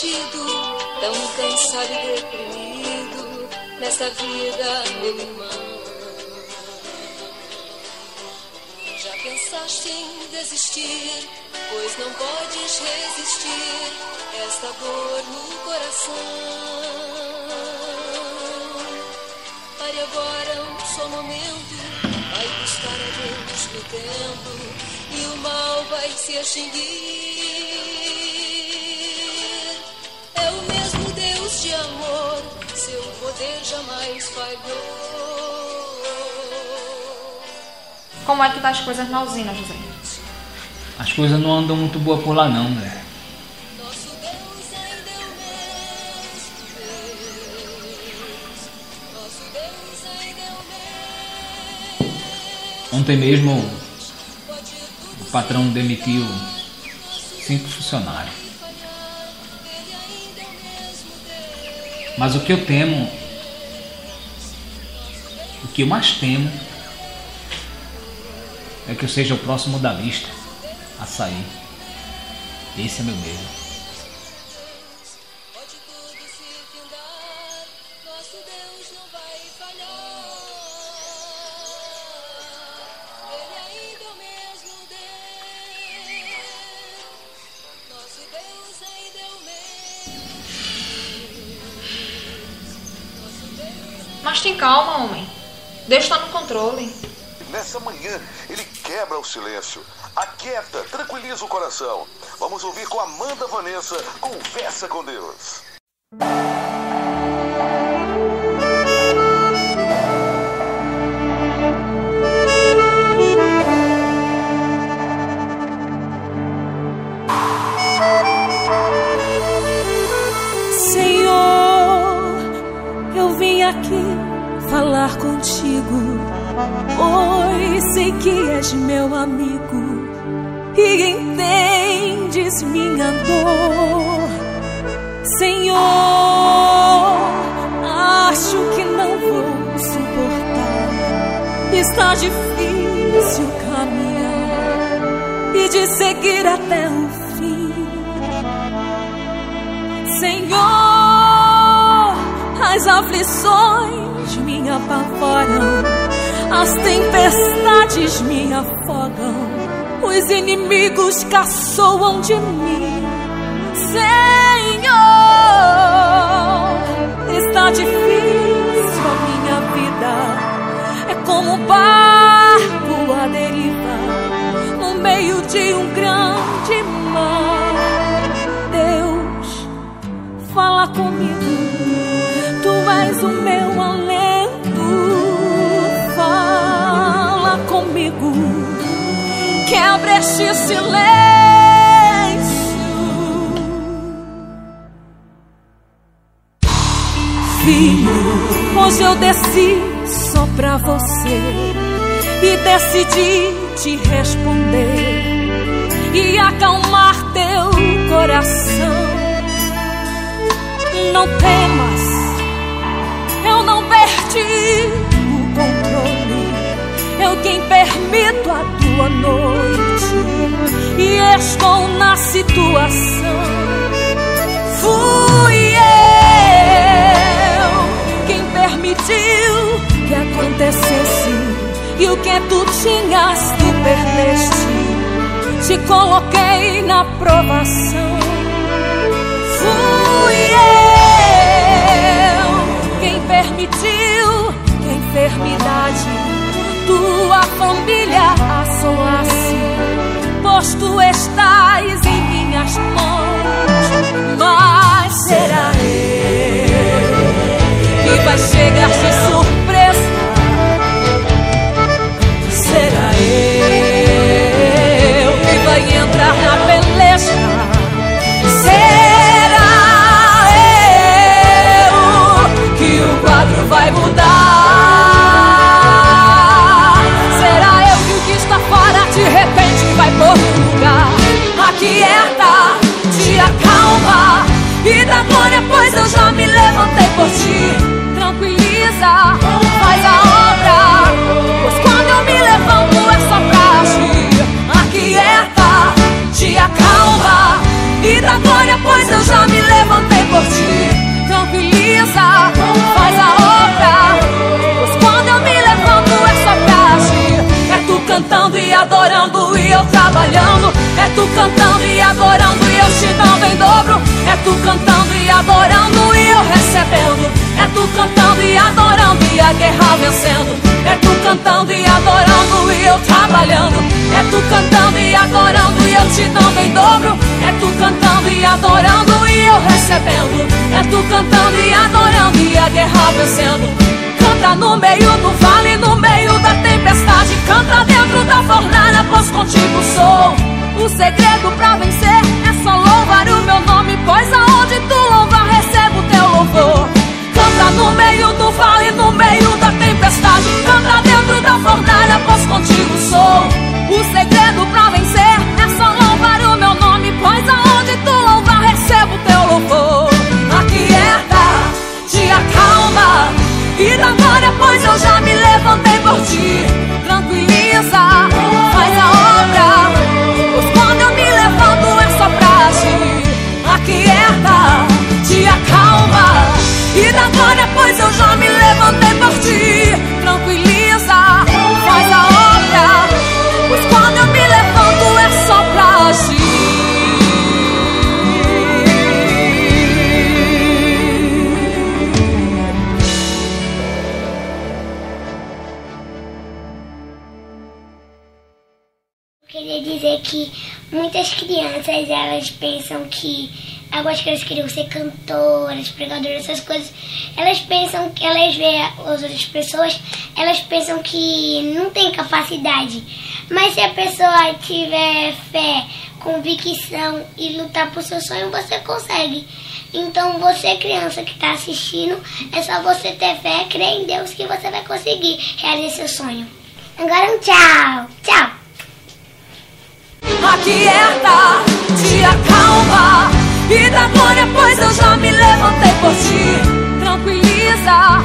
desistido, tão cansado e deprimido nessa vida, meu irmão. Já pensaste em desistir, pois não podes resistir essa dor no coração. Pare agora um só momento, vai buscar a Deus no tempo e o mal vai se extinguir. Como é que tá as coisas na usina, José? As coisas não andam muito boas por lá não, né? Ontem mesmo o patrão demitiu cinco funcionários. Mas o que eu temo, que eu mais temo, é que eu seja o próximo da lista a sair. Esse é meu medo. Mas tem calma, homem. Deus está no controle. Nessa manhã, ele quebra o silêncio, aquieta, tranquiliza o coração. Vamos ouvir com Amanda Vanessa, Conversa com Deus. És meu amigo e entendes minha dor. Senhor, acho que não vou suportar. Está difícil caminhar e de seguir até o fim. Senhor, as aflições me apavoram, as tempestades me afogam, os inimigos caçoam de mim. Senhor, está difícil a minha vida, é como um barco à deriva, no meio de um grande mar. Deus, fala comigo, tu és o meu Quebra este silêncio. Filho, hoje eu desci só pra você e decidi te responder e acalmar teu coração. Não temas, eu não perdi eu quem permito a tua noite e estou na situação. Fui eu quem permitiu que acontecesse e o que tu tinhas tu perdeste. Te coloquei na provação. Fui eu quem permitiu que a enfermidade tua família assolasse, pois tu estás trabalhando. É tu cantando e adorando e eu te dando em dobro. É tu cantando e adorando e eu recebendo. É tu cantando e adorando e a guerra vencendo. É tu cantando e adorando e eu trabalhando. É tu cantando e adorando e eu te dando em dobro. É tu cantando e adorando e eu recebendo. É tu cantando e adorando e a guerra vencendo. Canta no meio do vale, no meio da tempestade. Canta dentro da fornalha, pois contigo sou. O segredo pra vencer é só louvar o meu nome, pois aonde muitas crianças elas pensam que algumas crianças queriam ser cantoras, pregadoras, essas coisas. Elas pensam que elas veem as outras pessoas, elas pensam que não tem capacidade. Mas se a pessoa tiver fé, convicção e lutar por seu sonho, você consegue. Então você, criança que está assistindo, é só você ter fé, crer em Deus que você vai conseguir realizar seu sonho. Agora um tchau. Tchau. Aquieta, te acalma e dá glória, pois eu já me levantei por ti. Tranquiliza,